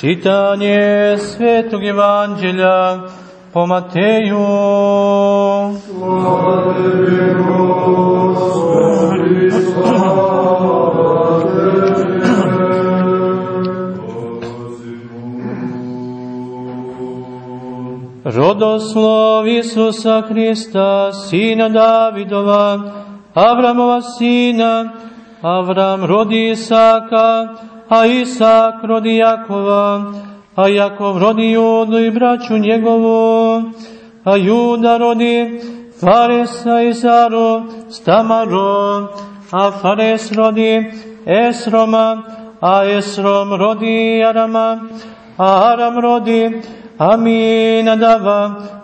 Čitanje Svetog Evanđelja po Mateju. Slava tebi, Gospodi, Rodoslov Isusa Hrista, sina Davidova, Avramova sina, Avram rodi Isaka, a Isak rodi Jakova, a Jakov rodi Judu i braću njegovu, a Juda rodi Faresa i Zaru s Tamarom, a Fares rodi Esroma, a Esrom rodi Arama, a Aram rodi Aminadava,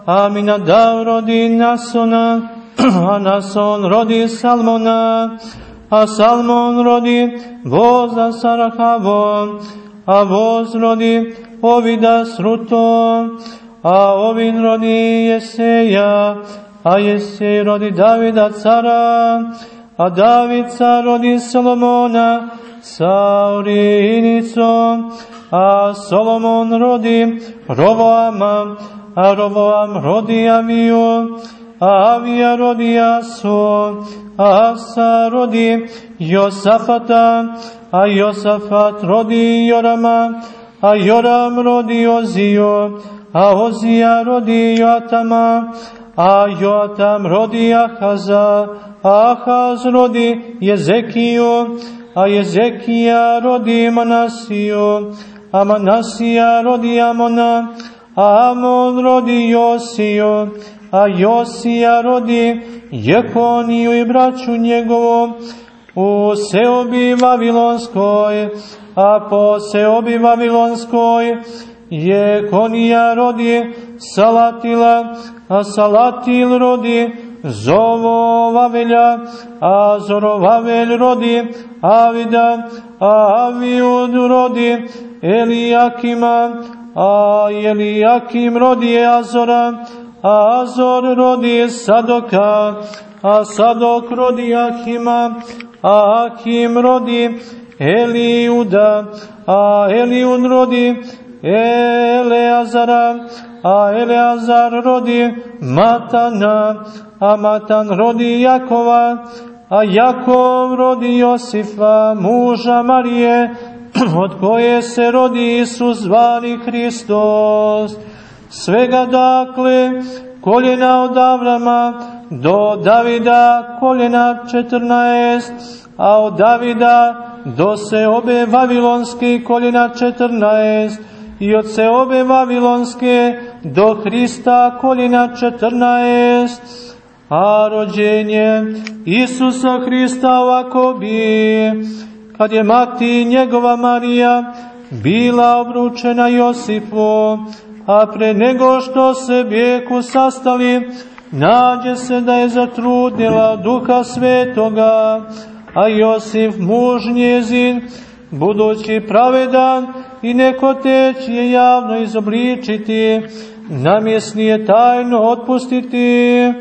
Aminadav rodi Nasona, a Nason rodi Salmona, a Salmon rodi Voza Sarahavon, a Voz rodi Ovida Sruto, a Ovin rodi Jeseja, a Jesej rodi Davida cara, a Davica rodi Solomona sa Urinicom, a Solomon rodi Rovoama, a Rovoam rodi Aviju, a Avija rodi Asu, a Asa rodi Josafata, a Josafat rodi Jorama, a Joram rodi Oziju, a Ozija rodi Joatama, a Joatam rodi Ahaza, a Ahaz rodi Jezekiju, a Jezekija rodi Manasiju, a Josija rodi Jekoniju i braću njegovom u seobi Vavilonskoj, a po seobi Vavilonskoj Jekonija rodi Salatila, a Salatil rodi Zovovavelja, a Zorovavelj rodi Avida, a Aviud rodi Elijakima, a Elijakim rodi Azora, a Azor rodi Sadoka, a Sadok rodi Ahima, a Ahim rodi Eliuda, a Eliud rodi Eleazara, a Eleazar rodi Matana, a Matan rodi Jakova, a Jakov rodi Josifa, muža Marije, od koje se rodi Isus zvani Hristos. Svega dakle, koljena od Avrama do Davida koljena 14, a od Davida do se obe Vavilonske koljena 14, i od se obe Vavilonske do Hrista koljena 14, a rođenje Isusa Hrista ovako bi, kad je mati njegova Marija bila obručena Josipu, a pre nego što se bijeku sastali, nađe se da je zatrudnila duha svetoga, a Josif muž njezin, budući pravedan i neko teć je javno izobličiti, namjesnije tajno otpustiti,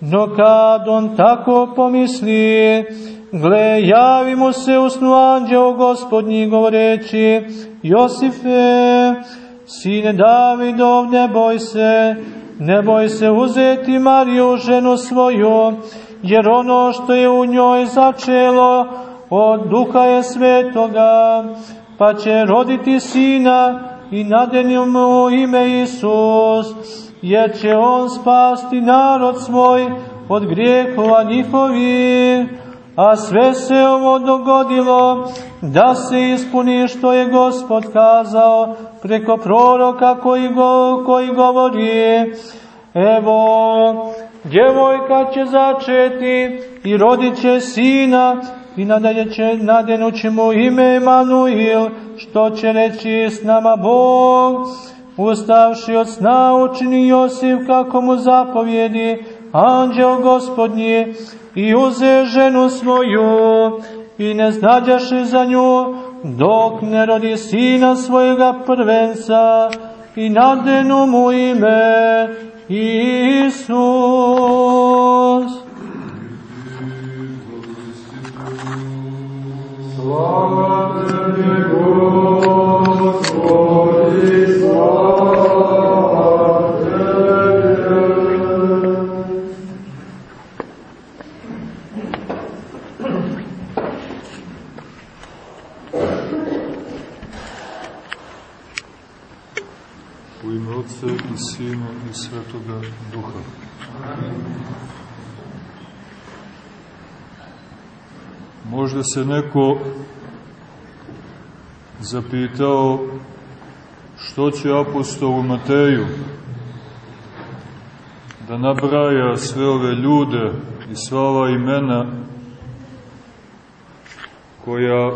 no kad on tako pomisli, gle, javi mu se u snu anđeo gospodnji govoreći, Josife, sine Davidov, ne boj se, ne boj se uzeti Mariju, ženu svoju, jer ono što je u njoj začelo od duha je svetoga, pa će roditi sina i nadeni mu ime Isus, jer će on spasti narod svoj od grijehova njihovih, a sve se ovo dogodilo da se ispuni što je Gospod kazao preko proroka koji, go, koji govori. Evo, djevojka će začeti i rodit će sina i nadalje će, nadenući mu ime Emanuil, što će reći s nama Bog, ustavši od sna učini Josif kako mu zapovjedi, anđel gospodnji, i uze ženu svoju, i ne znađaše za nju, dok ne rodi sina svojega prvenca, i nadenu mu ime Isus. Slava tebi, Gospod, U ime Sina i Svetoga Duha. Možda se neko zapitao što će apostolu Mateju da nabraja sve ove ljude i sva ova imena koja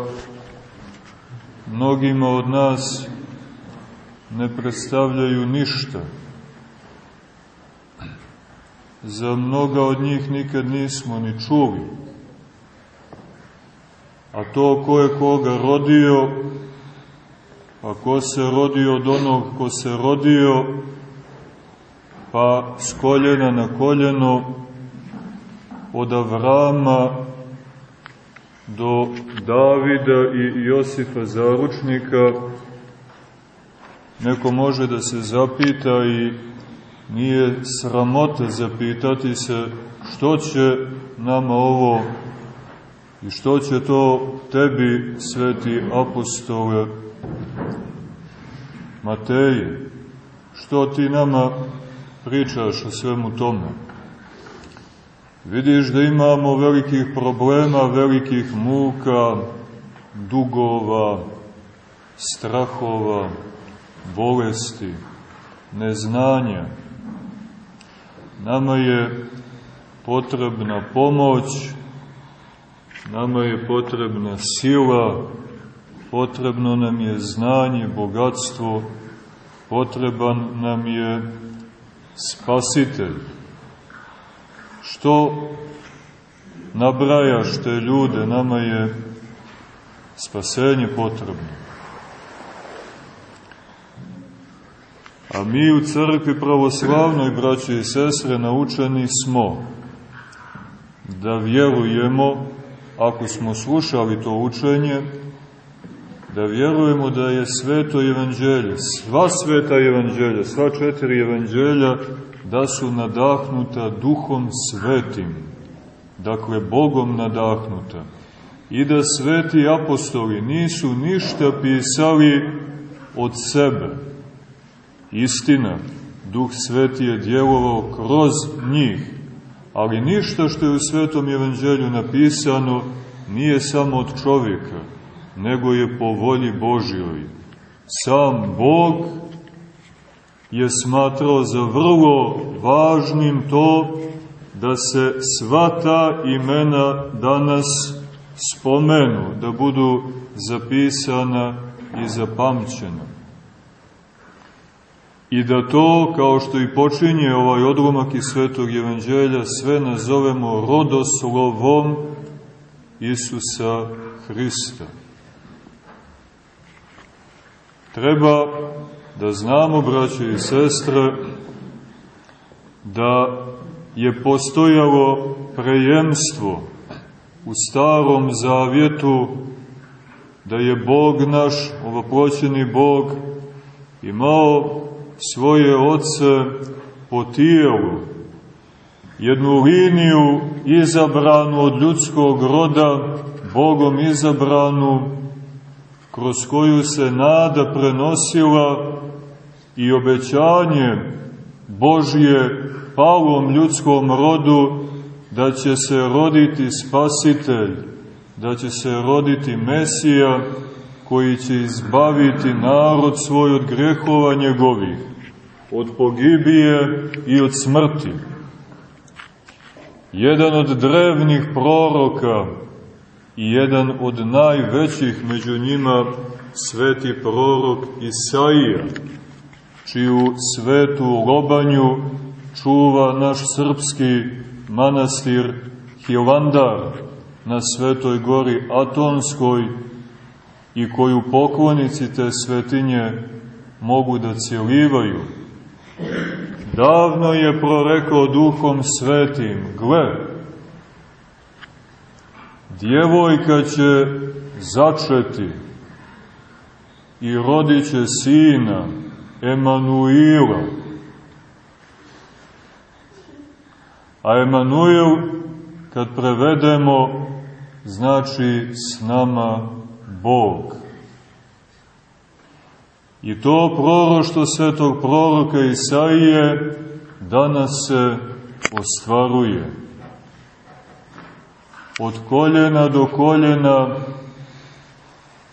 mnogima od nas ne predstavljaju ništa. Za mnoga od njih nikad nismo ni čuli. A to ko je koga rodio, pa ko se rodio od onog ko se rodio, pa s koljena na koljeno, od Avrama do Davida i Josifa Zaručnika, neko može da se zapita i nije sramota zapitati se što će nama ovo i što će to tebi, sveti apostole Mateje, što ti nama pričaš o svemu tome? Vidiš da imamo velikih problema, velikih muka, dugova, strahova, bolesti, neznanja. Nama je potrebna pomoć, nama je potrebna sila, potrebno nam je znanje, bogatstvo, potreban nam je spasitelj. Što nabrajaš te ljude, nama je spasenje potrebno. A mi u crkvi pravoslavnoj, braće i sestre, naučeni smo da vjerujemo, ako smo slušali to učenje, da vjerujemo da je sveto evanđelje, sva sveta evanđelja, sva četiri evanđelja, da su nadahnuta duhom svetim, dakle Bogom nadahnuta, i da sveti apostoli nisu ništa pisali od sebe, Istina, Duh Sveti je djelovao kroz njih, ali ništa što je u Svetom Evanđelju napisano nije samo od čovjeka, nego je po volji Božjoj. Sam Bog je smatrao za vrlo važnim to da se sva ta imena danas spomenu, da budu zapisana i zapamćena i da to, kao što i počinje ovaj odlomak iz Svetog Evanđelja, sve nazovemo rodoslovom Isusa Hrista. Treba da znamo, braće i sestre, da je postojalo prejemstvo u starom zavjetu, da je Bog naš, ovoploćeni Bog, imao svoje oce po tijelu, jednu liniju izabranu od ljudskog roda, Bogom izabranu, kroz koju se nada prenosila i obećanje Božje palom ljudskom rodu da će se roditi spasitelj, da će se roditi Mesija, koji će izbaviti narod svoj od grehova njegovih, od pogibije i od smrti. Jedan od drevnih proroka i jedan od najvećih među njima sveti prorok Isaija, čiju svetu lobanju čuva naš srpski manastir Hilandar na svetoj gori Atonskoj i koju poklonici te svetinje mogu da cijelivaju. Davno je prorekao duhom svetim, gle, djevojka će začeti i rodit će sina Emanuila. A Emanuil, kad prevedemo, znači s nama Bog. I to proroštvo svetog proroka Isaije danas se ostvaruje. Od koljena do koljena,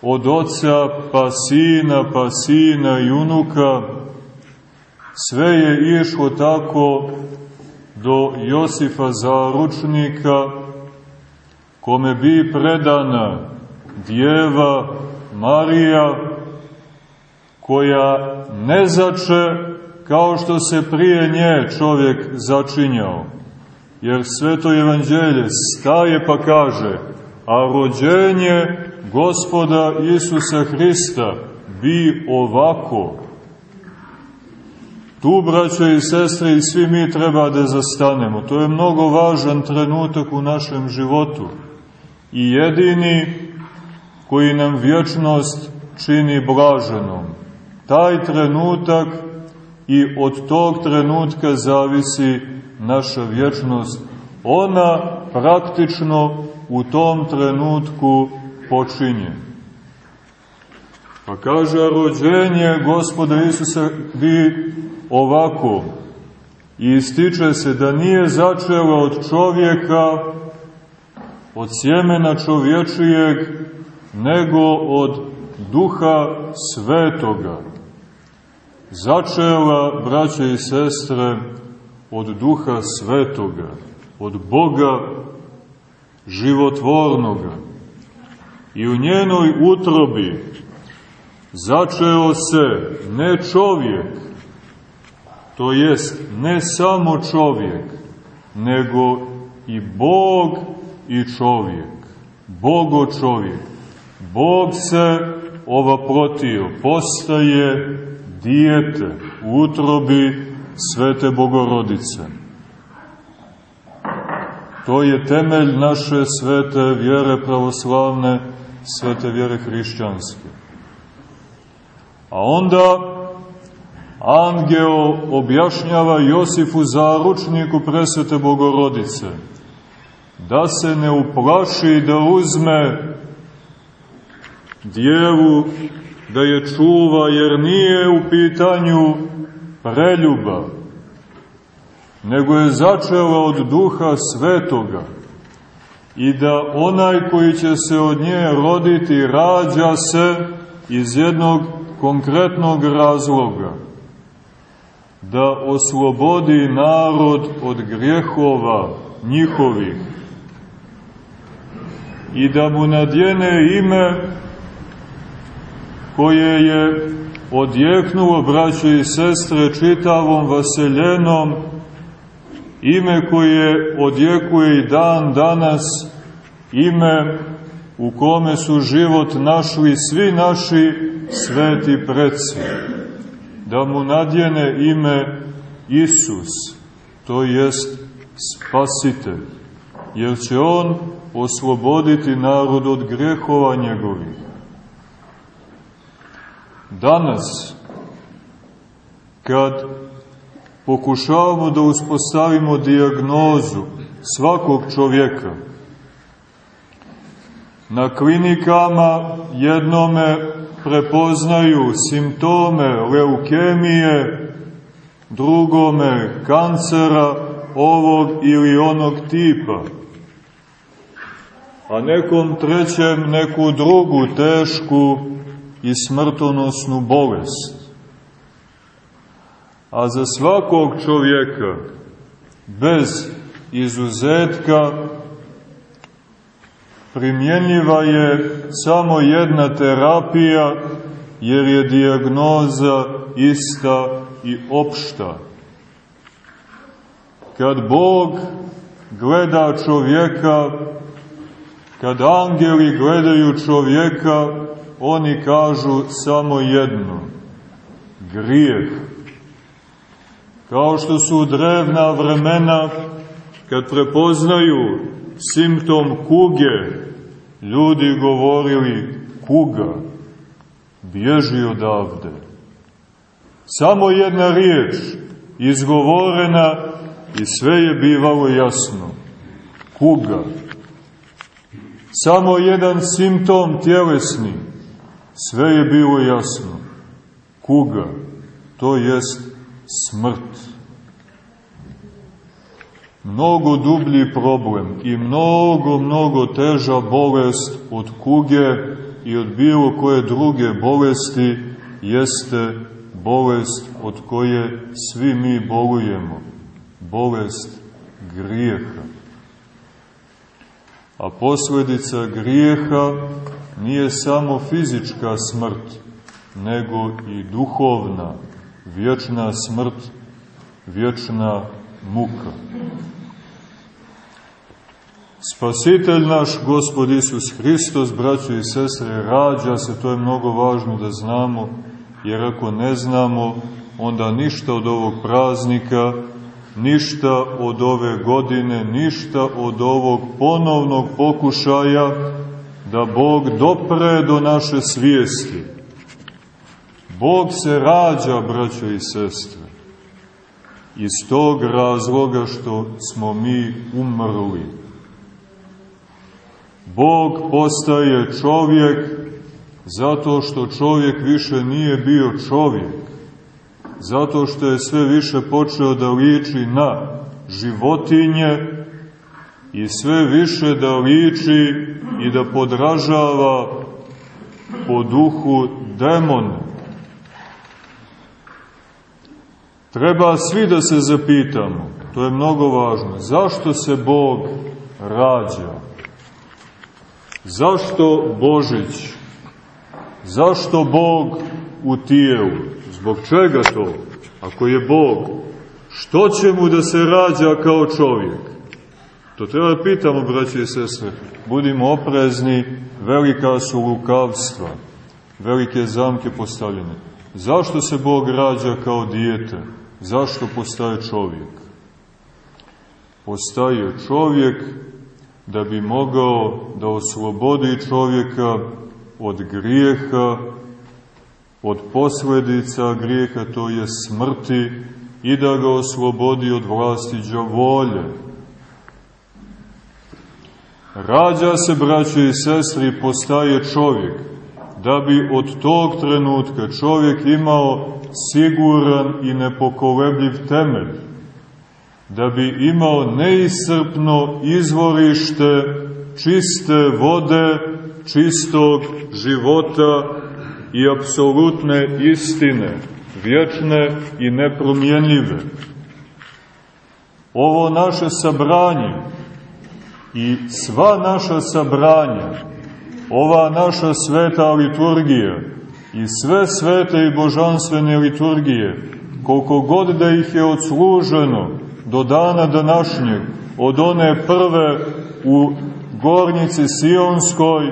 od oca pa sina, pa sina i unuka, sve je išlo tako do Josifa Zaručnika, kome bi predana djeva Marija, koja ne zače kao što se prije nje čovjek začinjao. Jer sveto evanđelje staje pa kaže, a rođenje gospoda Isusa Hrista bi ovako. Tu, braćo i sestre, i svi mi treba da zastanemo. To je mnogo važan trenutak u našem životu. I jedini koji nam vječnost čini blaženom. Taj trenutak i od tog trenutka zavisi naša vječnost. Ona praktično u tom trenutku počinje. Pa kaže, rođenje gospoda Isusa bi ovako i ističe se da nije začelo od čovjeka, od sjemena čovječijeg, nego od duha svetoga začela, braće i sestre, od duha svetoga, od Boga životvornoga. I u njenoj utrobi začeo se ne čovjek, to jest ne samo čovjek, nego i Bog i čovjek. Bogo čovjek. Bog se ovaprotio, postaje dijete u utrobi Svete Bogorodice. To je temelj naše svete vjere pravoslavne, svete vjere hrišćanske. A onda angel objašnjava Josifu zaručniku presvete Bogorodice da se ne uplaši da uzme djevu da je čuva, jer nije u pitanju preljuba, nego je začela od duha svetoga i da onaj koji će se od nje roditi rađa se iz jednog konkretnog razloga, da oslobodi narod od grijehova njihovih i da mu nadjene ime koje je odjeknulo, braćo i sestre, čitavom vaseljenom, ime koje odjekuje i dan danas, ime u kome su život našli svi naši sveti preci. Da mu nadjene ime Isus, to jest spasitelj, jer će on osloboditi narod od grehova njegovih. Danas, kad pokušavamo da uspostavimo diagnozu svakog čovjeka, na klinikama jednome prepoznaju simptome leukemije, drugome kancera ovog ili onog tipa, a nekom trećem neku drugu tešku i smrtonosnu bolest. A za svakog čovjeka, bez izuzetka, primjenjiva je samo jedna terapija, jer je dijagnoza ista i opšta. Kad Bog gleda čovjeka, kad angeli gledaju čovjeka, oni kažu samo jedno, grijeh. Kao što su u drevna vremena, kad prepoznaju simptom kuge, ljudi govorili kuga, bježi odavde. Samo jedna riječ izgovorena i sve je bivalo jasno. Kuga. Samo jedan simptom tjelesni sve je bilo jasno. kuga, to jest smrt. Mnogo dublji problem i mnogo, mnogo teža bolest od kuge i od bilo koje druge bolesti jeste bolest od koje svi mi bolujemo, bolest grijeha. A posledica grijeha nije samo fizička smrt, nego i duhovna, vječna smrt, vječna muka. Spasitelj naš, Gospod Isus Hristos, braćo i sestre, rađa se, to je mnogo važno da znamo, jer ako ne znamo, onda ništa od ovog praznika, ništa od ove godine, ništa od ovog ponovnog pokušaja da Bog dopre do naše svijesti. Bog se rađa, braćo i sestre, iz tog razloga što smo mi umrli. Bog postaje čovjek zato što čovjek više nije bio čovjek, zato što je sve više počeo da liči na životinje i sve više da liči i da podražava po duhu demona. Treba svi da se zapitamo, to je mnogo važno, zašto se Bog rađa? Zašto Božić? Zašto Bog u tijelu? Zbog čega to? Ako je Bog, što će mu da se rađa kao čovjek? To treba da pitamo, braći i sestre. Budimo oprezni, velika su lukavstva, velike zamke postavljene. Zašto se Bog rađa kao dijete? Zašto postaje čovjek? Postaje čovjek da bi mogao da oslobodi čovjeka od grijeha, od posledica grijeha, to je smrti, i da ga oslobodi od vlasti džavolje. Rađa se, braće i sestri, postaje čovjek, da bi od tog trenutka čovjek imao siguran i nepokolebljiv temelj, da bi imao neisrpno izvorište čiste vode, čistog života i apsolutne istine, vječne i nepromjenljive. Ovo naše sabranje i sva naša sabranja, ova naša sveta liturgija i sve svete i božanstvene liturgije, koliko god da ih je odsluženo do dana današnjeg, od one prve u Gornici Sionskoj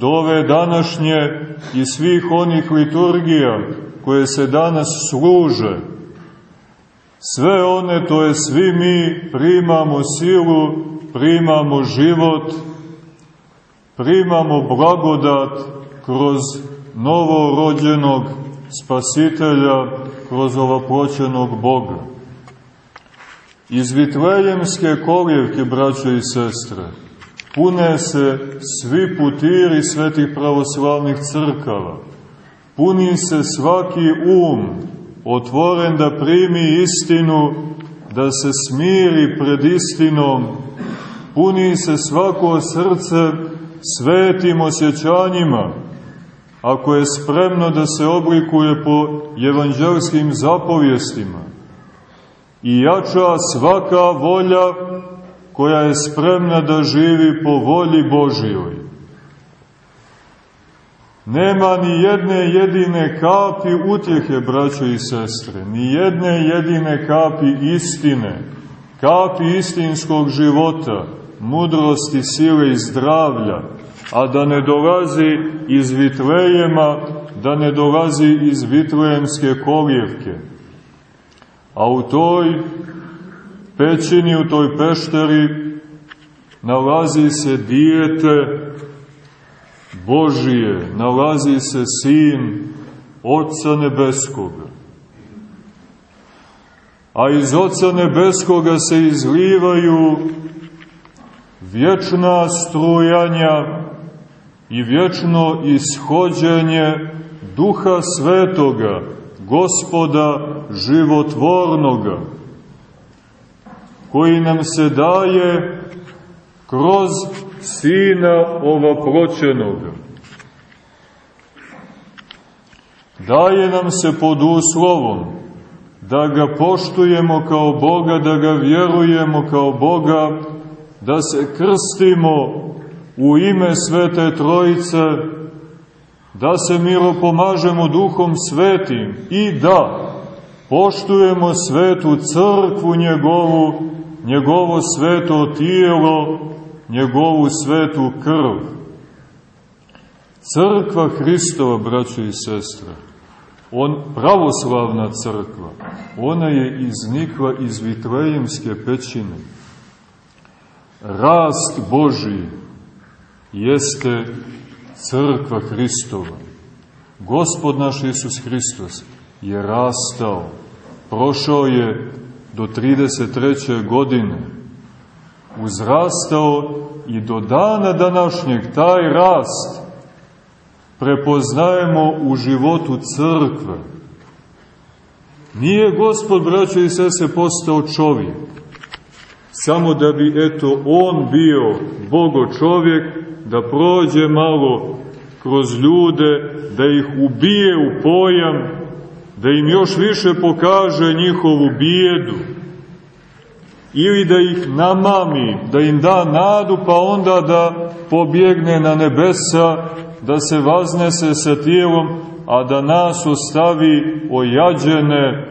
do ove današnje i svih onih liturgija koje se danas služe, sve one, to je svi mi, primamo silu, primamo život, primamo blagodat kroz novorođenog spasitelja, kroz ovoploćenog Boga. Iz Vitlejemske kolijevke, braćo i sestre, pune se svi putiri svetih pravoslavnih crkava, puni se svaki um, otvoren da primi istinu, da se smiri pred istinom, puni se svako srce svetim osjećanjima, ako je spremno da se oblikuje po evanđelskim zapovjestima, i jača svaka volja koja je spremna da živi po volji Božijoj. Nema ni jedne jedine kapi utjehe, braćo i sestre, ni jedne jedine kapi istine, kapi istinskog života, mudrosti, sile i zdravlja, a da ne dolazi iz Vitlejema, da ne dolazi iz Vitlejemske kolijevke. A u toj pećini, u toj pešteri, nalazi se dijete Božije, nalazi se Sin Otca Nebeskoga. A iz Otca Nebeskoga se izlivaju vječna strujanja i vječno ishođenje Duha Svetoga gospoda životvornoga, koji nam se daje kroz Sina ovoproćenoga. Daje nam se pod uslovom da ga poštujemo kao Boga, da ga vjerujemo kao Boga, da se krstimo u ime Svete Trojice, da se miropomažemo duhom svetim i da poštujemo svetu crkvu njegovu, njegovo sveto tijelo, njegovu svetu krv. Crkva Hristova, braćo i sestre, on, pravoslavna crkva, ona je iznikla iz Vitlejemske pećine. Rast Božiji jeste crkva Hristova. Gospod naš Isus Hristos je rastao, prošao je do 33. godine, uzrastao i do dana današnjeg taj rast prepoznajemo u životu crkve. Nije gospod, braćo i sese, postao čovjek, samo da bi, eto, on bio bogo čovjek, da prođe malo kroz ljude, da ih ubije u pojam, da im još više pokaže njihovu bijedu, ili da ih namami, da im da nadu, pa onda da pobjegne na nebesa, da se vaznese sa tijelom, a da nas ostavi ojađene,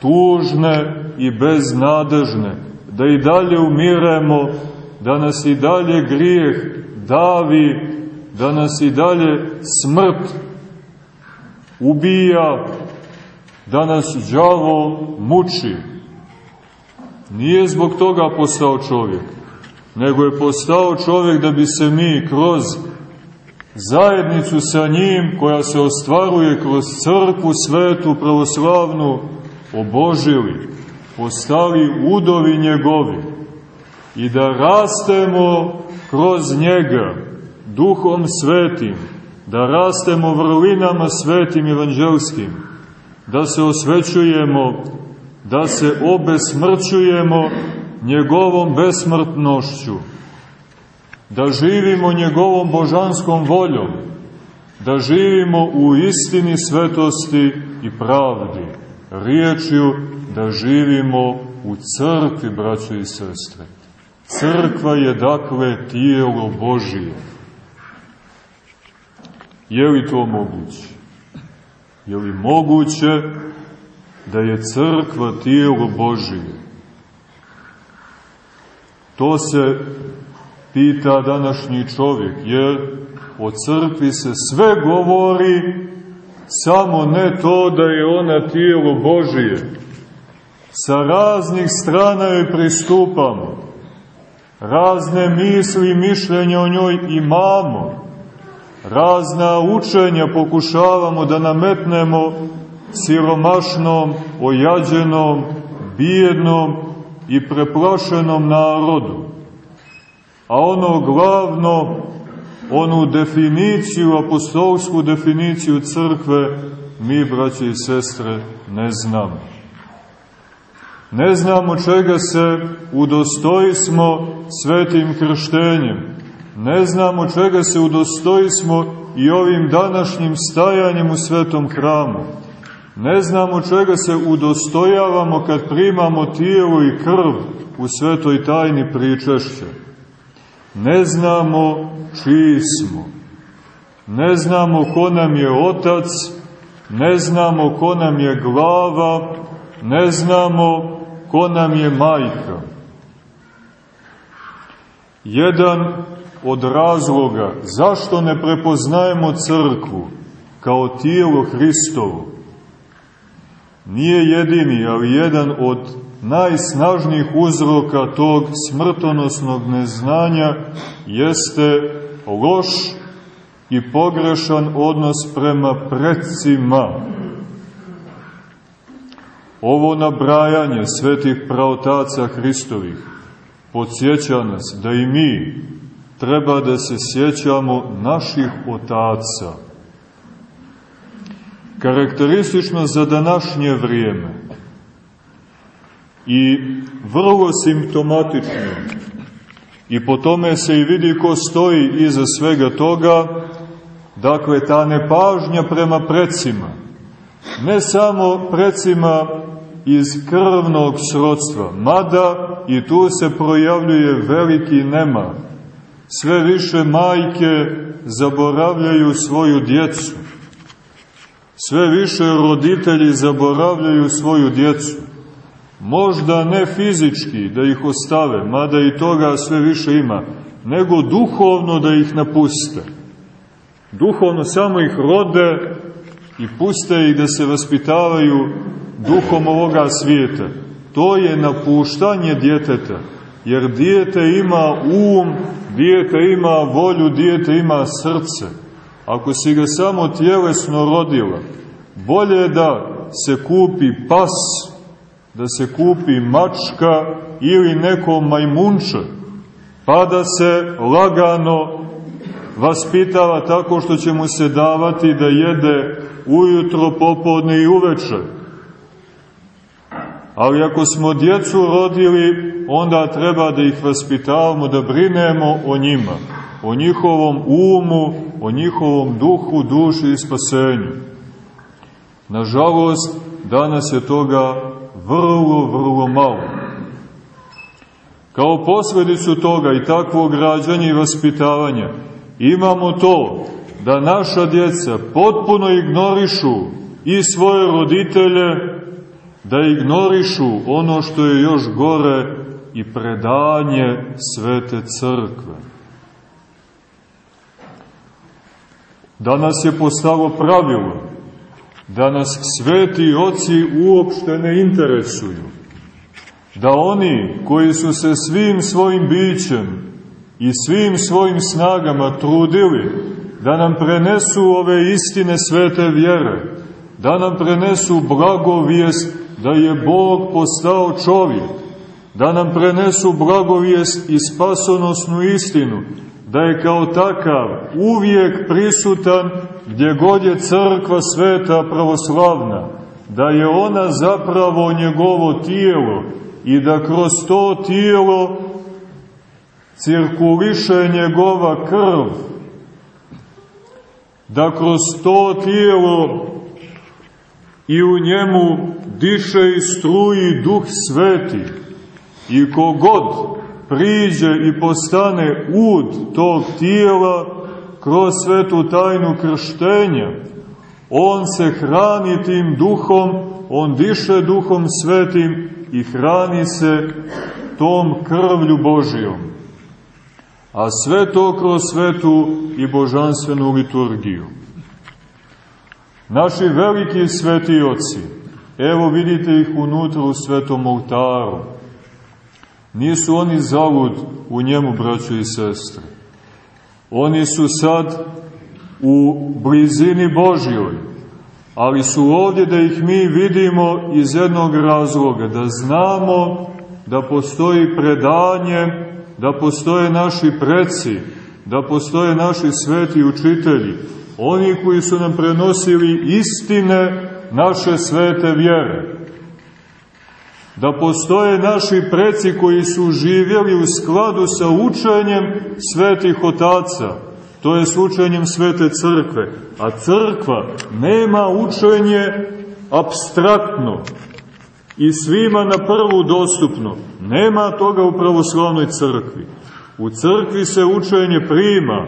tužne i beznadežne, da i dalje umiremo, da nas i dalje grijeh davi, da nas i dalje smrt ubija, da nas đavo muči. Nije zbog toga postao čovjek, nego je postao čovjek da bi se mi kroz zajednicu sa njim, koja se ostvaruje kroz crkvu svetu pravoslavnu, obožili, postali udovi njegovi i da rastemo kroz njega, duhom svetim, da rastemo vrlinama svetim evanđelskim, da se osvećujemo, da se obesmrćujemo njegovom besmrtnošću, da živimo njegovom božanskom voljom, da živimo u istini svetosti i pravdi, riječju da živimo u crkvi, braćo i sestre. Crkva je dakle tijelo Božije. Je li to moguće? Je li moguće da je crkva tijelo Božije? To se pita današnji čovjek, jer o crkvi se sve govori, samo ne to da je ona tijelo Božije. Sa raznih strana joj pristupamo, razne misli i mišljenja o njoj imamo, razna učenja pokušavamo da nametnemo siromašnom, ojađenom, bijednom i preplašenom narodu. A ono glavno, onu definiciju, apostolsku definiciju crkve, mi, braće i sestre, ne znamo. Ne znamo čega se udostojismo svetim krštenjem. Ne znamo čega se udostojismo i ovim današnjim stajanjem u svetom hramu. Ne znamo čega se udostojavamo kad primamo tijelo i krv u svetoj tajni pričešća. Ne znamo čiji smo. Ne znamo ko nam je otac, ne znamo ko nam je glava, ne znamo ko nam je majka. Jedan od razloga zašto ne prepoznajemo crkvu kao tijelo Hristovo nije jedini, ali jedan od najsnažnijih uzroka tog smrtonosnog neznanja jeste loš i pogrešan odnos prema predsima. Ovo nabrajanje svetih praotaca Hristovih podsjeća nas da i mi treba da se sjećamo naših otaca. karakteristično za današnje vrijeme i vrlo simptomatično. I po tome se i vidi ko stoji iza svega toga, dakle ta nepažnja prema precima, ne samo precima iz krvnog srodstva, mada i tu se projavljuje veliki nema. Sve više majke zaboravljaju svoju djecu. Sve više roditelji zaboravljaju svoju djecu. Možda ne fizički da ih ostave, mada i toga sve više ima, nego duhovno da ih napuste. Duhovno samo ih rode i puste ih da se vaspitavaju duhom ovoga svijeta. To je napuštanje djeteta, jer dijete ima um, dijete ima volju, dijete ima srce. Ako si ga samo tjelesno rodila, bolje je da se kupi pas, da se kupi mačka ili neko majmunče, pa da se lagano vaspitava tako što će mu se davati da jede ujutro, popodne i uveče. Ali ako smo djecu rodili, onda treba da ih vaspitavamo, da brinemo o njima, o njihovom umu, o njihovom duhu, duši i spasenju. Nažalost, danas je toga vrlo, vrlo malo. Kao posledicu toga i takvog rađanja i vaspitavanja imamo to da naša djeca potpuno ignorišu i svoje roditelje, da ignorišu ono što je još gore i predanje svete crkve. Danas je postalo pravilo da nas sveti oci uopšte ne interesuju, da oni koji su se svim svojim bićem i svim svojim snagama trudili da nam prenesu ove istine svete vjere, da nam prenesu blagovijest da je Bog postao čovjek, da nam prenesu blagovijest i spasonosnu istinu, da je kao takav uvijek prisutan gdje god je crkva sveta pravoslavna, da je ona zapravo njegovo tijelo i da kroz to tijelo cirkuliše njegova krv, da kroz to tijelo i u njemu diše i struji duh sveti i kogod priđe i postane ud tog tijela kroz svetu tajnu krštenja, on se hrani tim duhom, on diše duhom svetim i hrani se tom krvlju Božijom. A sve to kroz svetu i božanstvenu liturgiju. Naši veliki sveti oci, evo vidite ih unutra u svetom oltaru, nisu oni zalud u njemu, braćo i sestre. Oni su sad u blizini Božjoj, ali su ovdje da ih mi vidimo iz jednog razloga, da znamo da postoji predanje, da postoje naši preci, da postoje naši sveti učitelji, oni koji su nam prenosili istine naše svete vjere. Da postoje naši preci koji su živjeli u skladu sa učenjem svetih otaca, to je s učenjem svete crkve. A crkva nema učenje abstraktno i svima na prvu dostupno. Nema toga u pravoslavnoj crkvi. U crkvi se učenje prima,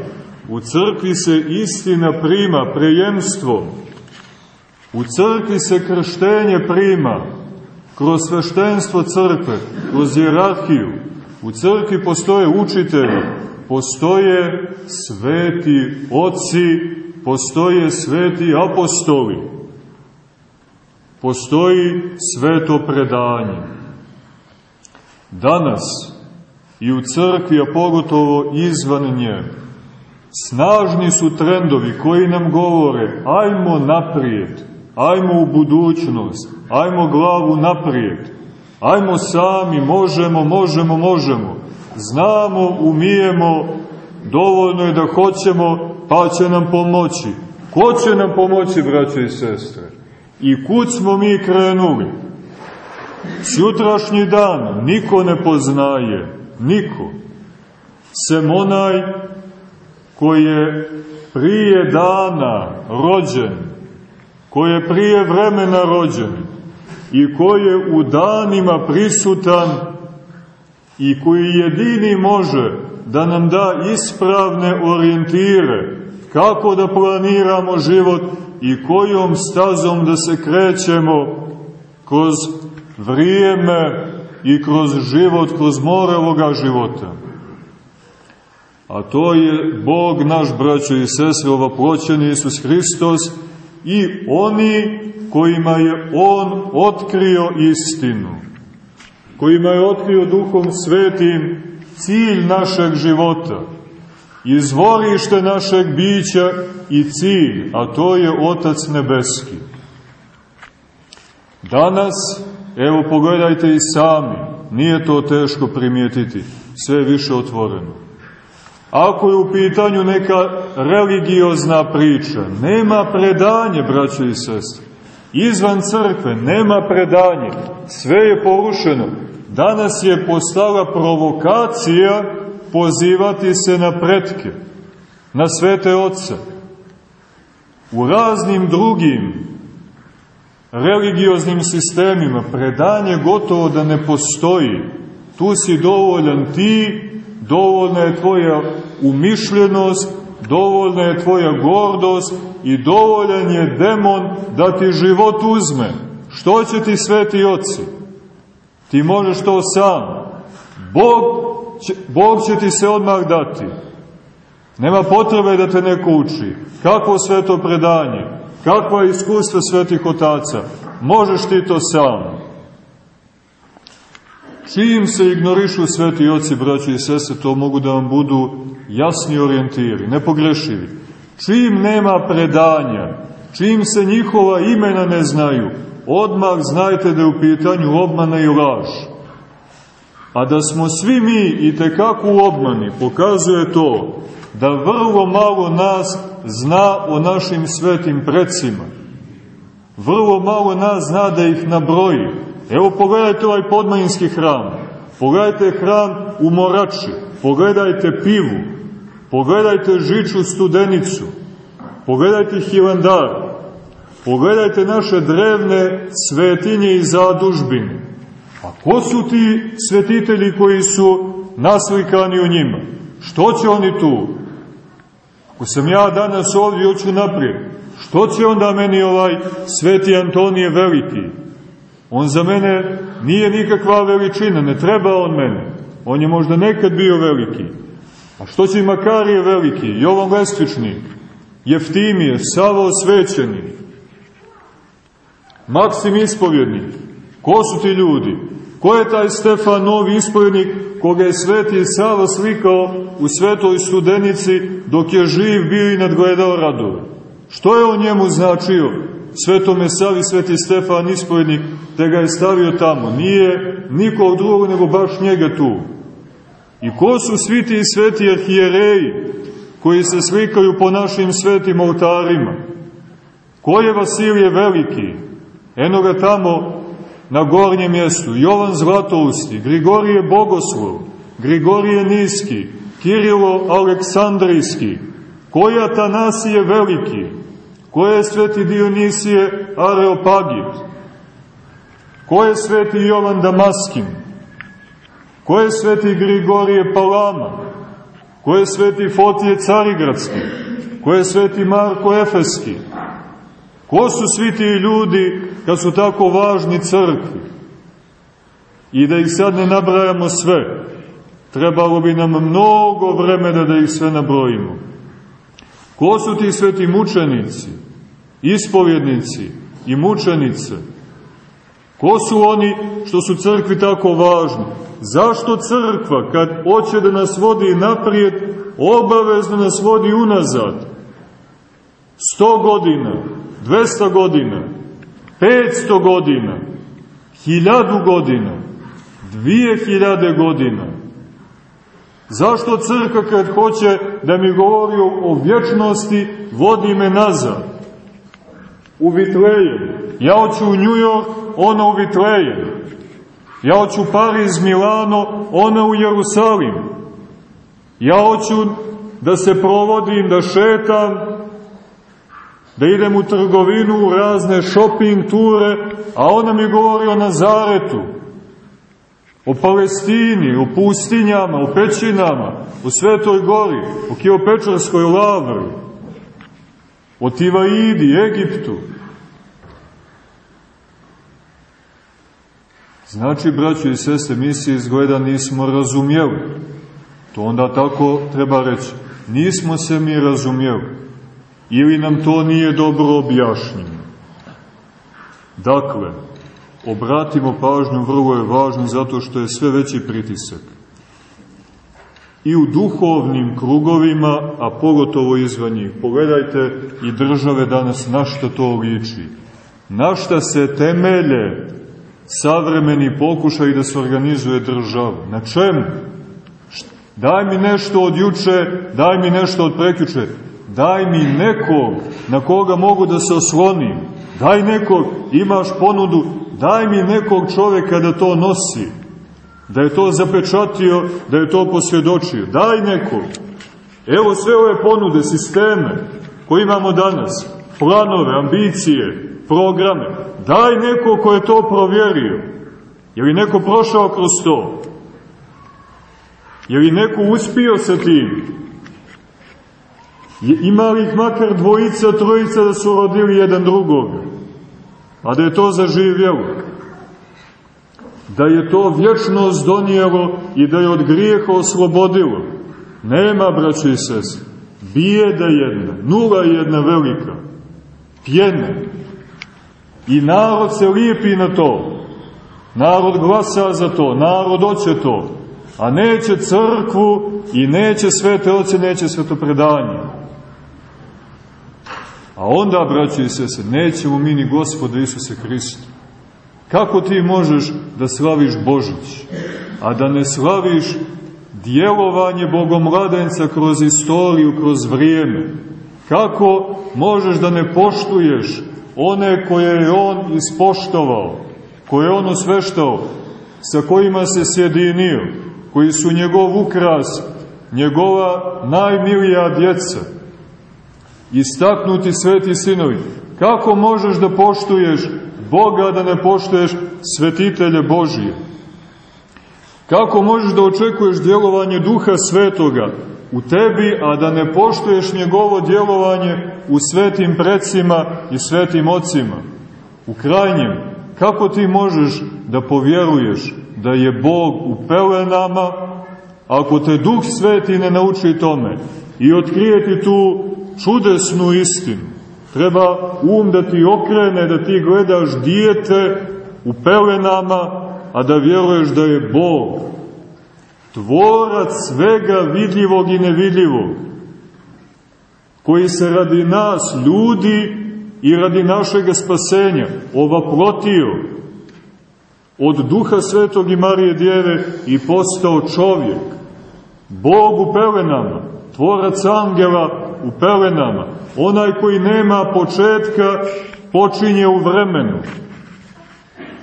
U crkvi se istina prima prejemstvom. U crkvi se krštenje prima kroz sveštenstvo crkve, kroz jerarhiju. U crkvi postoje učitelji, postoje sveti oci, postoje sveti apostoli. Postoji sveto predanje. Danas i u crkvi, a pogotovo izvan nje, Snažni su trendovi koji nam govore ajmo naprijed, ajmo u budućnost, ajmo glavu naprijed, ajmo sami, možemo, možemo, možemo, znamo, umijemo, dovoljno je da hoćemo, pa će nam pomoći. Ko će nam pomoći, braće i sestre? I kud smo mi krenuli? Sutrašnji dan niko ne poznaje, niko. Sem onaj koji je prije dana rođen, koji je prije vremena rođen i koji je u danima prisutan i koji jedini može da nam da ispravne orijentire kako da planiramo život i kojom stazom da se krećemo kroz vrijeme i kroz život, kroz more ovoga života. A to je Bog naš, braćo i sestre, ovoploćen Isus Hristos i oni kojima je On otkrio istinu, kojima je otkrio Duhom Svetim cilj našeg života, izvorište našeg bića i cilj, a to je Otac Nebeski. Danas, evo pogledajte i sami, nije to teško primijetiti, sve više otvoreno. Ako je u pitanju neka religiozna priča, nema predanje, braćo i sestre. Izvan crkve nema predanje, sve je porušeno. Danas je postala provokacija pozivati se na pretke, na svete oce. U raznim drugim religioznim sistemima predanje gotovo da ne postoji. Tu si dovoljan ti, dovoljna je tvoja umišljenost, dovoljna je tvoja gordost i dovoljan je demon da ti život uzme. Što će ti sveti oci? Ti možeš to sam. Bog će, Bog će ti se odmah dati. Nema potrebe da te neko uči. Kako sveto predanje? Kakva iskustva svetih otaca? Možeš ti to sam. Čim se ignorišu sveti oci, braći i sese, to mogu da vam budu jasni orijentiri, nepogrešivi. Čim nema predanja, čim se njihova imena ne znaju, odmah znajte da je u pitanju obmana i laž. A da smo svi mi i tekako u obmani, pokazuje to da vrlo malo nas zna o našim svetim predsima. Vrlo malo nas zna da ih nabroji. Evo pogledajte ovaj podmajinski hram. Pogledajte hram u Morači. Pogledajte pivu. Pogledajte Žiču Studenicu. Pogledajte Hilandar. Pogledajte naše drevne svetinje i zadužbine. A ko su ti svetitelji koji su naslikani u njima? Što će oni tu? Ako sam ja danas ovdje, hoću naprijed. Što će onda meni ovaj sveti Antonije veliki? On za mene nije nikakva veličina, ne treba on mene. On je možda nekad bio veliki. A što će i Makarije veliki, Jovan Lestvičnik, Jeftimije, Savo Osvećeni, Maksim Ispovjednik, ko su ti ljudi? Ko je taj Stefan Novi Ispovjednik koga je sveti Sava slikao u svetoj studenici dok je živ bio i nadgledao radove? Što je on njemu značio? Svetome Savi, sveti Stefan Ispovjednik, te ga je stavio tamo. Nije nikog drugog nego baš njega tu. I ko su sviti i sveti arhijereji koji se slikaju po našim svetim oltarima? Ko je Vasilije Veliki? Eno ga tamo na gornjem mjestu. Jovan Zlatousti, Grigorije Bogoslov, Grigorije Niski, Kirilo Aleksandrijski, koji Atanasije Veliki, ko je sveti Dionisije Areopagit, ko je sveti Jovan Damaskin, ko je sveti Grigorije Palama, ko je sveti Fotije Carigradski, ko je sveti Marko Efeski, ko su svi ti ljudi kad su tako važni crkvi? I da ih sad ne nabrajamo sve, trebalo bi nam mnogo vremena da ih sve nabrojimo. Ko su ti sveti mučenici, ispovjednici i mučenice? Ko su oni što su crkvi tako važni? Zašto crkva, kad hoće da nas vodi naprijed, obavezno nas vodi unazad? 100 godina, 200 godina, 500 godina, 1000 godina, 2000 godina. Zašto crkva kad hoće da mi govori o vječnosti, vodi me nazad? U Vitlejem. Ja hoću u New York, ona u Vitlejem. Ja hoću Pariz, Milano, ona u Jerusalim. Ja hoću da se provodim, da šetam, da idem u trgovinu, u razne shopping ture, a ona mi govori o Nazaretu, o Palestini, o pustinjama, o pećinama, o Svetoj gori, o Kiopečarskoj lavri, o Tivaidi, Egiptu. Znači, braćo i sese, mi se izgleda nismo razumjeli. To onda tako treba reći. Nismo se mi razumjeli. Ili nam to nije dobro objašnjeno. Dakle, obratimo pažnju, vrlo je važno zato što je sve veći pritisak. I u duhovnim krugovima, a pogotovo izvan njih. Pogledajte i države danas na što to liči. Na šta se temelje savremeni pokušaj da se organizuje država. Na čemu? Daj mi nešto od juče, daj mi nešto od prekjuče, daj mi nekog na koga mogu da se oslonim, daj nekog, imaš ponudu, daj mi nekog čoveka da to nosi, da je to zapečatio, da je to posvjedočio, daj nekog. Evo sve ove ponude, sisteme koje imamo danas, planove, ambicije, programe, daj neko ko je to provjerio, je li neko prošao kroz to, je li neko uspio sa tim, Ima li ih makar dvojica, trojica da su rodili jedan drugog? A da je to zaživjelo? Da je to vječnost donijelo i da je od grijeha oslobodilo? Nema, braće i sese. Bijeda jedna, nula jedna velika, pjena. I narod se lijepi na to. Narod glasa za to, narod hoće to. A neće crkvu i neće svete oce, neće sveto predanje. A onda, braći i sese, nećemo mi ni gospoda Isuse Hrista. Kako ti možeš da slaviš Božić, a da ne slaviš djelovanje bogomladenca kroz istoriju, kroz vrijeme? Kako možeš da ne poštuješ one koje je on ispoštovao, koje je on osveštao, sa kojima se sjedinio, koji su njegov ukras, njegova najmilija djeca, istaknuti sveti sinovi. Kako možeš da poštuješ Boga, da ne poštuješ svetitelje Božije? Kako možeš da očekuješ djelovanje Duha Svetoga u tebi, a da ne poštuješ njegovo djelovanje u svetim predsima i svetim ocima? U krajnjem, kako ti možeš da povjeruješ da je Bog u pelenama, ako te Duh Sveti ne nauči tome i otkrijeti tu čudesnu istinu. Treba um da ti okrene, da ti gledaš dijete u pelenama, a da vjeruješ da je Bog. Tvorac svega vidljivog i nevidljivog, koji se radi nas, ljudi, i radi našeg spasenja, ovaprotio od Duha Svetog i Marije Djeve i postao čovjek. Bog u pelenama, tvorac angela u pelenama. Onaj koji nema početka, počinje u vremenu.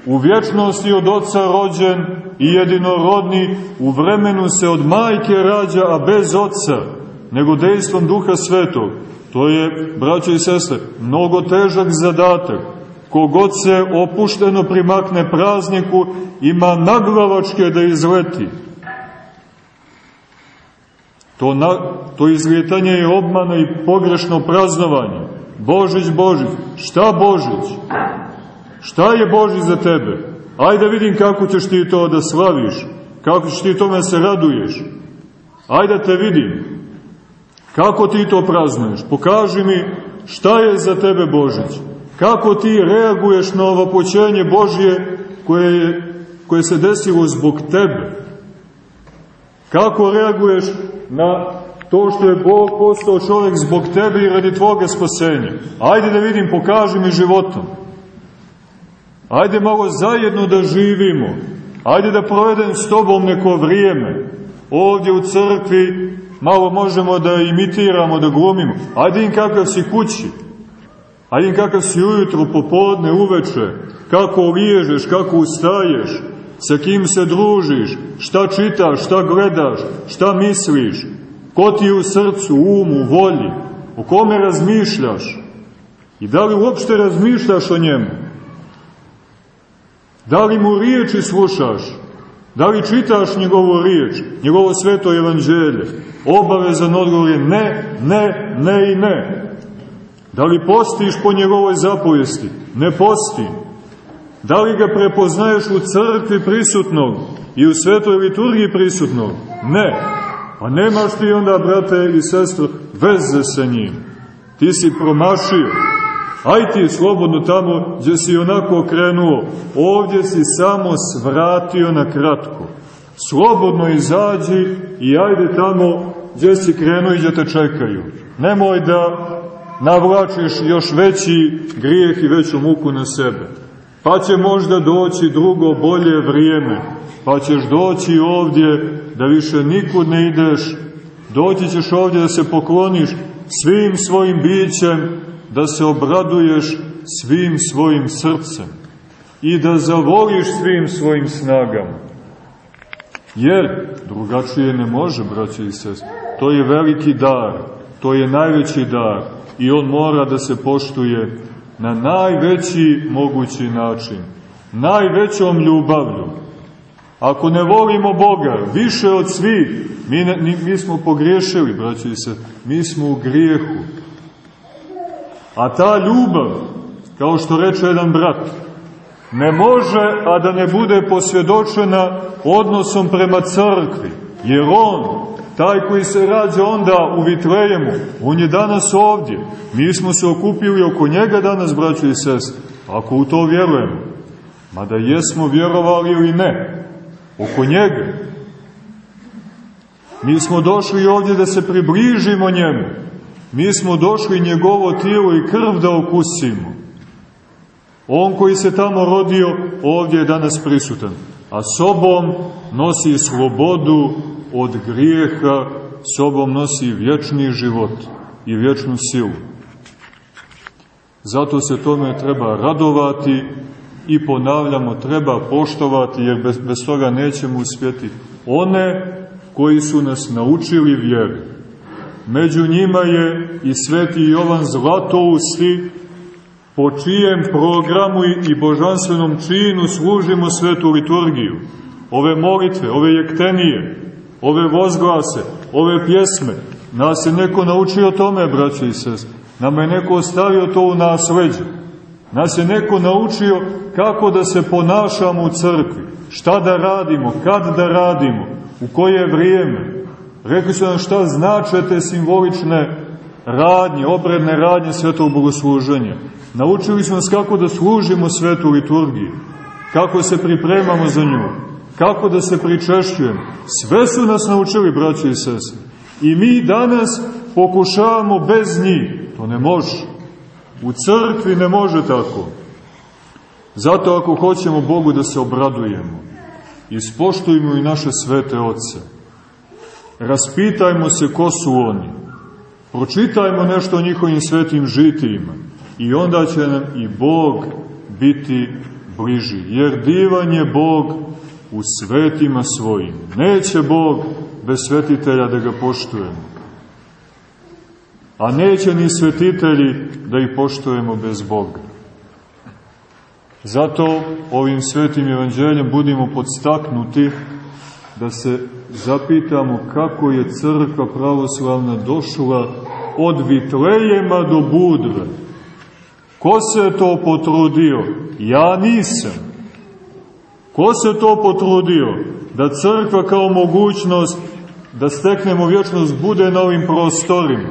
U vječnosti od oca rođen i jedinorodni, u vremenu se od majke rađa, a bez oca, nego dejstvom duha svetog. To je, braćo i sestre, mnogo težak zadatak. Kogod se opušteno primakne prazniku, ima naglavačke da izleti To, na, to izlijetanje je obmana i pogrešno praznovanje. Božić, Božić. Šta Božić? Šta je Božić za tebe? Ajde vidim kako ćeš ti to da slaviš. Kako ćeš ti tome da se raduješ. Ajde da te vidim. Kako ti to praznuješ? Pokaži mi šta je za tebe Božić. Kako ti reaguješ na ovo počenje Božje koje, je, koje se desilo zbog tebe? Kako reaguješ na to što je Bog postao čovjek zbog tebe i radi tvoga spasenja? Ajde da vidim, pokaži mi životom. Ajde malo zajedno da živimo. Ajde da provedem s tobom neko vrijeme. Ovdje u crkvi malo možemo da imitiramo, da glumimo. Ajde im kakav si kući. Ajde im kakav si ujutru, popodne, uveče. Kako liježeš, kako ustaješ. Sa kim se družiš. Šta čitaš, šta gledaš, šta misliš. Ko ti u srcu, umu, volji. O kome razmišljaš. I da li uopšte razmišljaš o njemu? Da li mu riječi slušaš? Da li čitaš njegovu riječ, njegovo sveto evanđelje? Obavezan odgovor je ne, ne, ne i ne. Da li postiš po njegovoj zapovesti? Ne posti. Da li ga prepoznaješ u crkvi prisutnog i u svetoj liturgiji prisutnog? Ne. Pa nemaš ti onda, brate i sestro, veze sa njim. Ti si promašio. Aj ti slobodno tamo gdje si onako krenuo. Ovdje si samo svratio na kratko. Slobodno izađi i ajde tamo gdje si krenuo i gdje te čekaju. Nemoj da navlačiš još veći grijeh i veću muku na sebe. Pa će možda doći drugo bolje vrijeme, pa ćeš doći ovdje da više nikud ne ideš, doći ćeš ovdje da se pokloniš svim svojim bićem, da se obraduješ svim svojim srcem i da zavoliš svim svojim snagama. Jer drugačije ne može, braće i sest. To je veliki dar, to je najveći dar i on mora da se poštuje na najveći mogući način, najvećom ljubavlju. Ako ne volimo Boga više od svih, mi, ne, mi smo pogriješili, braći se, mi smo u grijehu. A ta ljubav, kao što reče jedan brat, ne može, a da ne bude posvjedočena odnosom prema crkvi, jer on, taj koji se rađa onda u Vitlejemu, on je danas ovdje. Mi smo se okupili oko njega danas, braći i sest, ako u to vjerujemo. Mada jesmo vjerovali ili ne, oko njega. Mi smo došli ovdje da se približimo njemu. Mi smo došli njegovo tijelo i krv da okusimo. On koji se tamo rodio, ovdje je danas prisutan. A sobom nosi slobodu od grijeha, sobom nosi vječni život i vječnu silu. Zato se tome treba radovati i ponavljamo, treba poštovati, jer bez, bez toga nećemo uspjeti. One koji su nas naučili vjeru. Među njima je i sveti Jovan Zlatousti, po čijem programu i božanstvenom činu služimo svetu liturgiju. Ove molitve, ove jektenije, ove vozglase, ove pjesme, nas je neko naučio tome, braće i sest. Nama je neko ostavio to u nasleđe. Nas je neko naučio kako da se ponašamo u crkvi, šta da radimo, kad da radimo, u koje vrijeme. Rekli su nam šta znače te simbolične radnje, obredne radnje svetog bogosluženja. Naučili su nas kako da služimo svetu liturgiju, kako se pripremamo za nju, kako da se pričešćujemo. Sve su nas naučili, braći i sese. I mi danas pokušavamo bez njih. To ne može. U crkvi ne može tako. Zato ako hoćemo Bogu da se obradujemo, ispoštujemo i naše svete oce. Raspitajmo se ko su oni. Pročitajmo nešto o njihovim svetim žitijima i onda će nam i Bog biti bliži. Jer divan je Bog u svetima svojim. Neće Bog bez svetitelja da ga poštujemo. A neće ni svetitelji da ih poštujemo bez Boga. Zato ovim svetim evanđeljem budimo podstaknuti da se zapitamo kako je crkva pravoslavna došla od Vitlejema do Budve. Ko se to potrudio? Ja nisam. Ko se to potrudio? Da crkva kao mogućnost da steknemo vječnost bude na ovim prostorima.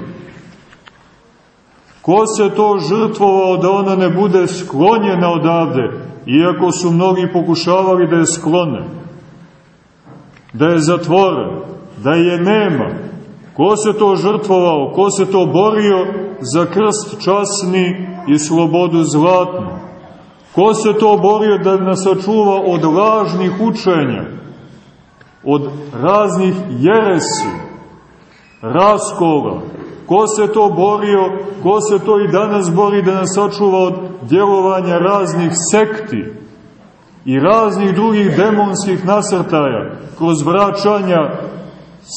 Ko se to žrtvovao da ona ne bude sklonjena odavde, iako su mnogi pokušavali da je sklone, da je zatvore, da je nema. Ko se to žrtvovao, ko se to borio za krst časni i slobodu zlatnu? Ko se to borio da nas sačuva od lažnih učenja? od raznih jeresi, raskola. Ko se to borio, ko se to i danas bori da nas sačuva od djelovanja raznih sekti i raznih drugih demonskih nasrtaja, kroz vraćanja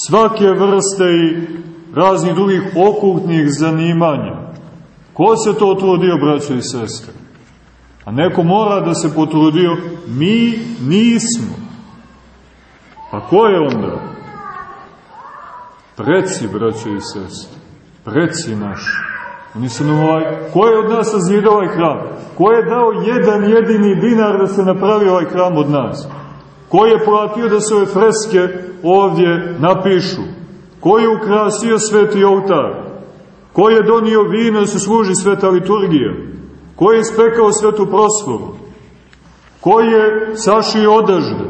svake vrste i raznih drugih okultnih zanimanja. Ko se to trudio, braćo i sestre? A neko mora da se potrudio, mi nismo. Pa ko je onda? Preci, braćo i sestre, preci naši. Oni su nam ovaj, ko je od nas sazidao ovaj hram? Ko je dao jedan jedini dinar da se napravi ovaj hram od nas? Ko je platio da se ove freske ovdje napišu? Ko je ukrasio sveti oltar? Ko je donio vino da se služi sveta liturgija? Ko je ispekao svetu prosvoru? Ko je sašio odažde?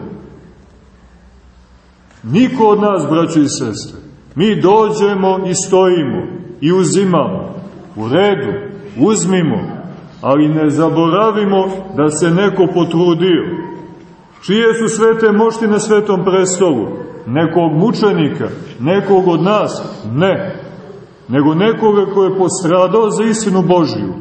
Niko od nas, braćo i sestre. Mi dođemo i stojimo i uzimamo. U redu, uzmimo, ali ne zaboravimo da se neko potrudio. Čije su svete mošti na svetom prestolu? Nekog mučenika, nekog od nas? Ne. Nego nekoga ko je postradao za istinu Božiju.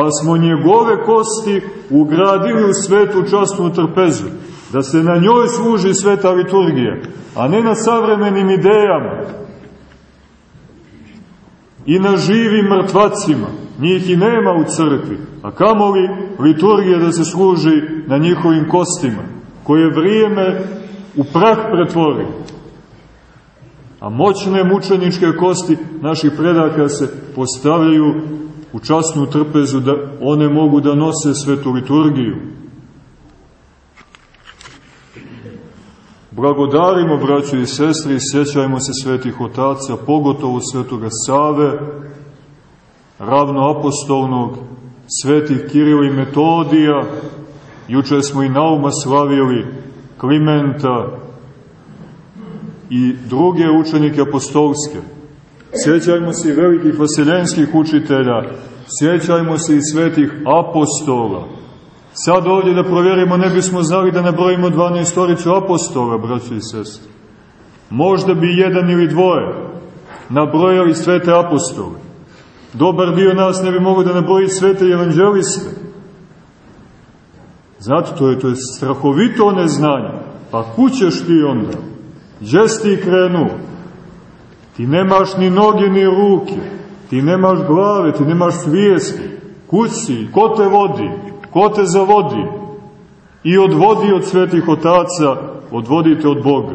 Pa smo njegove kosti ugradili u svetu častnu trpezu. Da se na njoj služi sveta liturgija, a ne na savremenim idejama i na živim mrtvacima. Njih i nema u crkvi, a kamoli liturgija da se služi na njihovim kostima, koje vrijeme u prah pretvori. A moćne mučeničke kosti naših predaka se postavljaju u časnu trpezu da one mogu da nose svetu liturgiju. Blagodarimo, braćo i sestri, sjećajmo se svetih otaca, pogotovo svetoga Save, ravnoapostolnog, svetih Kirila i Metodija, juče smo i nauma slavili Klimenta i druge učenike apostolske. Sjećajmo se i velikih vaseljenskih učitelja, sjećajmo se i svetih apostola, Sad ovdje da provjerimo ne bismo znali da nabrojimo 12 storicu apostola, braći i sestri. Možda bi jedan ili dvoje nabrojali svete apostole. Dobar dio nas ne bi mogo da nabroji svete evanđeliste. Znate, to je, to je strahovito neznanje. Pa kućeš ti onda? Gdje si ti krenuo? Ti nemaš ni noge ni ruke. Ti nemaš glave, ti nemaš svijesti. Kući, ko te vodi? Ko te zavodi i odvodi od svetih otaca, odvodite od Boga.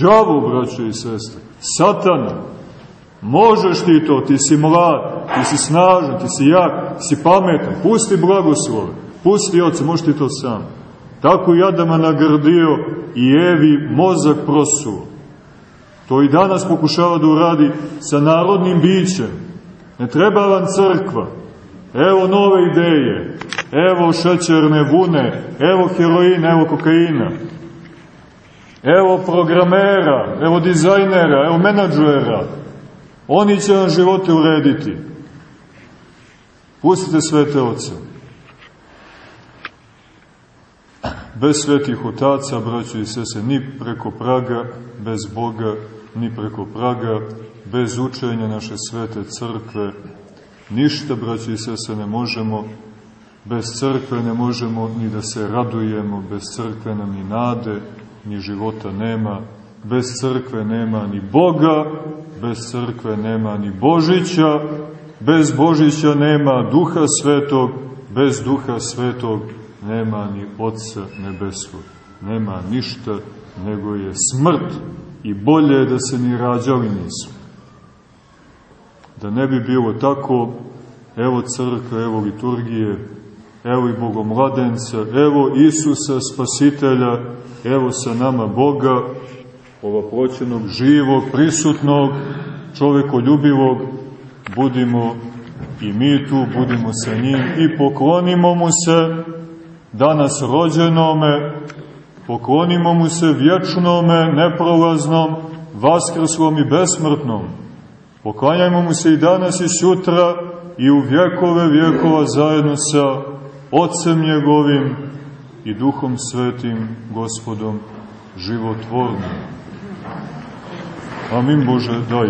Đavo, braćo i sestre, satana, možeš ti to, ti si mlad, ti si snažan, ti si jak, ti si pametan, pusti blagoslove, pusti oce, možeš ti to sam. Tako i Adama nagrdio i Evi mozak prosuo. To i danas pokušava da uradi sa narodnim bićem. Ne treba vam crkva, Evo nove ideje, evo šećerne vune, evo heroina, evo kokaina, evo programera, evo dizajnera, evo menadžera. Oni će vam živote urediti. Pustite svete oce. Bez svetih otaca, braćo i sese, ni preko praga, bez Boga, ni preko praga, bez učenja naše svete crkve, Ništa, braći i sese, ne možemo, bez crkve ne možemo ni da se radujemo, bez crkve nam ni nade, ni života nema, bez crkve nema ni Boga, bez crkve nema ni Božića, bez Božića nema Duha Svetog, bez Duha Svetog nema ni Otca Nebeskog. Nema ništa, nego je smrt i bolje je da se ni rađali nismo. Da ne bi bilo tako, evo crkve, evo liturgije, evo i bogomladenca, evo Isusa Spasitelja, evo sa nama Boga, ovaproćenog, živog, prisutnog, čovekoljubivog, budimo i mi tu, budimo sa njim i poklonimo mu se danas rođenome, poklonimo mu se vječnome, neprolaznom, vaskrslom i besmrtnom, Poklanjajmo mu se i danas i sutra i u vjekove vjekova zajedno sa Otcem njegovim i Duhom Svetim, Gospodom životvornim. Amin Bože, daj.